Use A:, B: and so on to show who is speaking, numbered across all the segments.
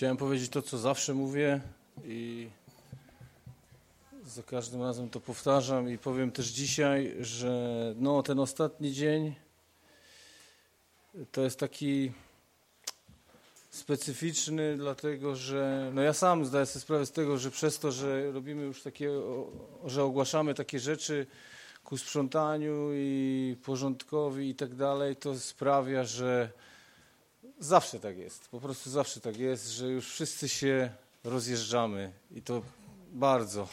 A: Chciałem powiedzieć to, co zawsze mówię i za każdym razem to powtarzam i powiem też dzisiaj, że no, ten ostatni dzień to jest taki specyficzny, dlatego że no ja sam zdaję sobie sprawę z tego, że przez to, że robimy już takie, że ogłaszamy takie rzeczy ku sprzątaniu i porządkowi i tak dalej, to sprawia, że zawsze tak jest. Po prostu zawsze tak jest, że już wszyscy się rozjeżdżamy i to bardzo.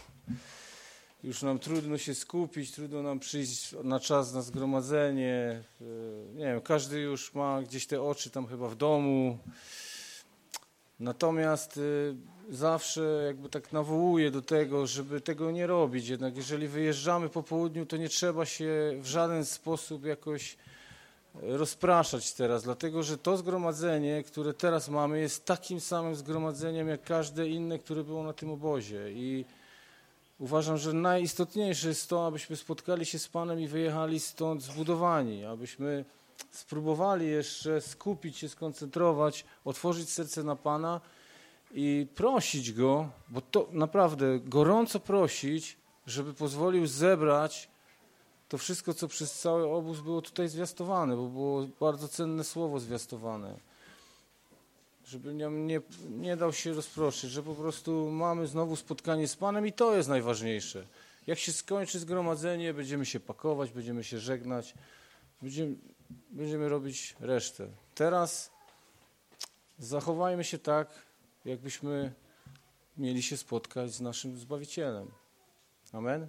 A: Już nam trudno się skupić, trudno nam przyjść na czas na zgromadzenie. Nie wiem, każdy już ma gdzieś te oczy tam chyba w domu. Natomiast y, zawsze jakby tak nawołuję do tego, żeby tego nie robić. Jednak jeżeli wyjeżdżamy po południu, to nie trzeba się w żaden sposób jakoś rozpraszać teraz, dlatego że to zgromadzenie, które teraz mamy, jest takim samym zgromadzeniem jak każde inne, które było na tym obozie. I uważam, że najistotniejsze jest to, abyśmy spotkali się z Panem i wyjechali stąd zbudowani, abyśmy spróbowali jeszcze skupić się, skoncentrować, otworzyć serce na Pana i prosić Go, bo to naprawdę gorąco prosić, żeby pozwolił zebrać to wszystko, co przez cały obóz było tutaj zwiastowane, bo było bardzo cenne słowo zwiastowane. Żeby nie, nie, nie dał się rozproszyć, że po prostu mamy znowu spotkanie z Panem i to jest najważniejsze. Jak się skończy zgromadzenie, będziemy się pakować, będziemy się żegnać, będziemy, będziemy robić resztę. Teraz zachowajmy się tak, jakbyśmy mieli się spotkać z naszym Zbawicielem. Amen.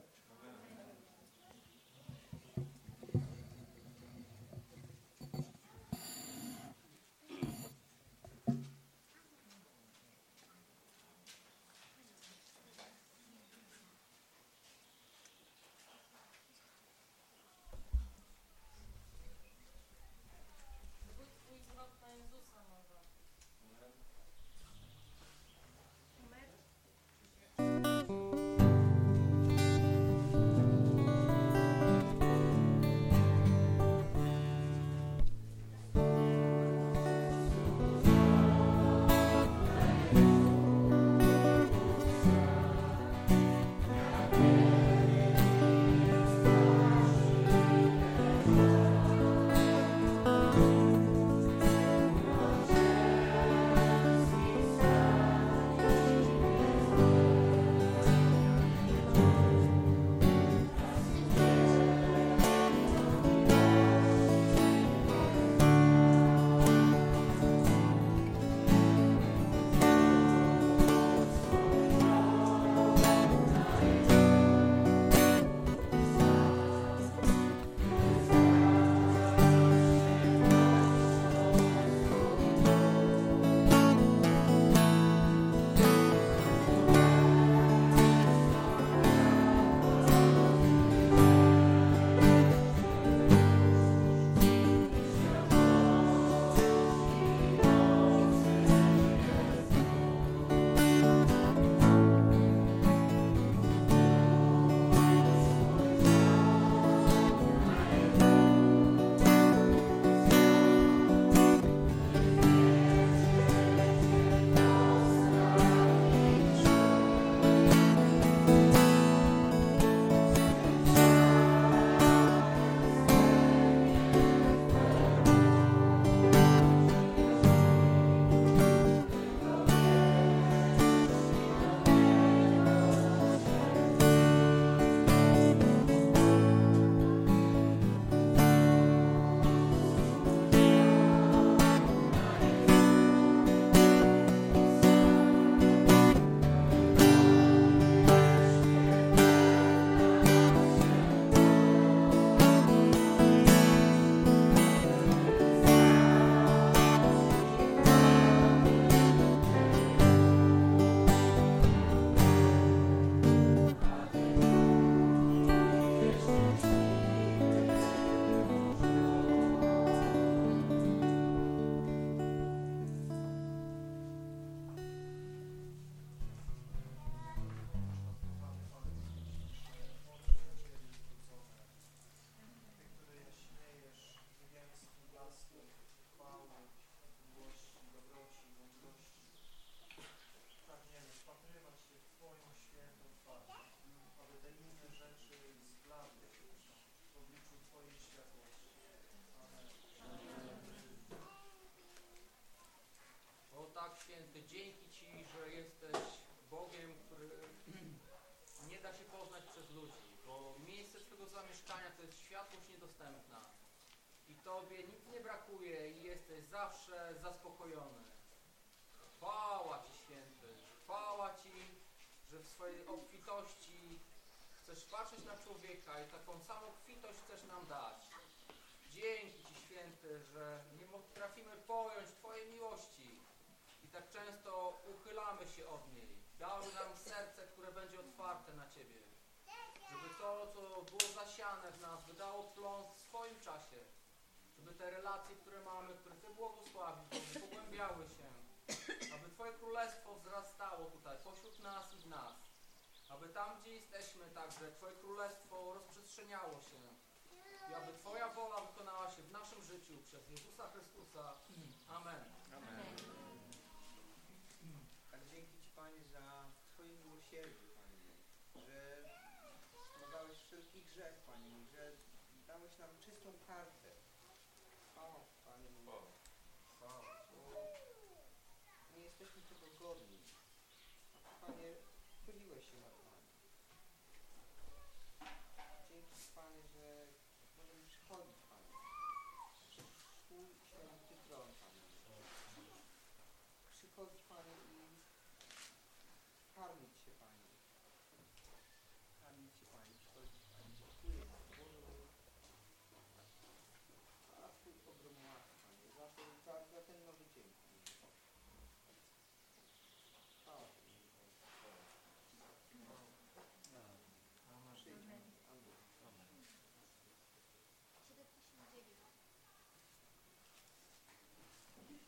B: Nie da się poznać przez ludzi, bo miejsce Twojego zamieszkania to jest światłość niedostępna. I Tobie nic nie brakuje i jesteś zawsze zaspokojony. Chwała Ci, Święty. Chwała Ci, że w swojej obfitości chcesz patrzeć na człowieka i taką samą kwitość chcesz nam dać. Dzięki Ci, Święty, że nie potrafimy pojąć Twojej miłości i tak często uchylamy się od niej. Daruj nam serce, które będzie otwarte na Ciebie. Żeby to, co było zasiane w nas, wydało plon w swoim czasie. Żeby te relacje, które mamy, które Ty błogosławisz, pogłębiały się. Aby Twoje królestwo wzrastało tutaj, pośród nas i w nas. Aby tam, gdzie jesteśmy także, Twoje królestwo rozprzestrzeniało się. I aby Twoja wola wykonała się w naszym życiu przez Jezusa Chrystusa. Amen.
C: Ci Panie za Twoje miłosierdzie, Panie, że zmagałeś wszelki grzech, Panie, że dałeś nam czystą kartę. Chwała Panie, bo nie jesteśmy tego godni. Panie, chyliłeś się nad nami. Dzięki Panie, że możemy przychodzić, Panie, przed Twój święty tron, Panie. Przychodzić,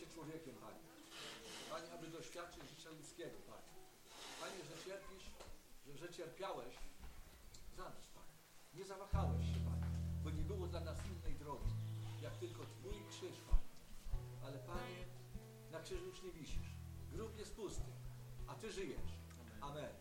D: się człowiekiem, Panie. Panie, aby doświadczyć życia ludzkiego, Panie. Panie, że cierpisz, że, że cierpiałeś za nas, Panie. Nie zawahałeś się, Panie, bo nie było dla nas innej drogi, jak tylko Twój krzyż, Panie. Ale Panie, na krzyżu już nie wisisz. Grób jest pusty, a Ty żyjesz. Amen.
B: Amen.